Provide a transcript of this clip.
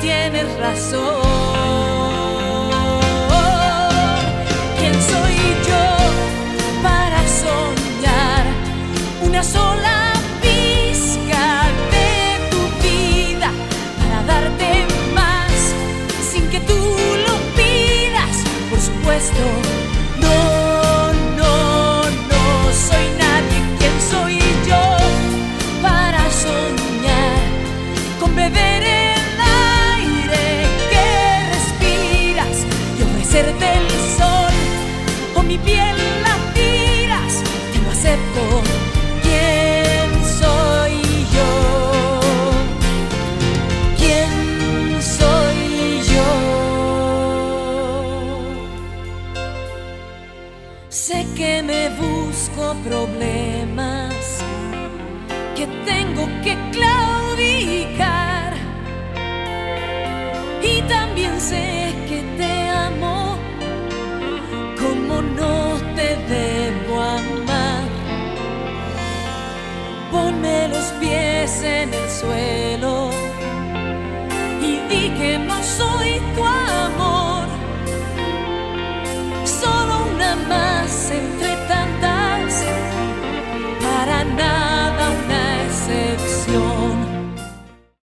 tienes razón. ¿Quién soy yo para soñar una sola pizca de tu vida para darte más sin que tú lo pidas? Por supuesto, no, no, no soy nadie. ¿Quién soy yo para soñar con beber? Sé que me busco problemas que tengo que clarificar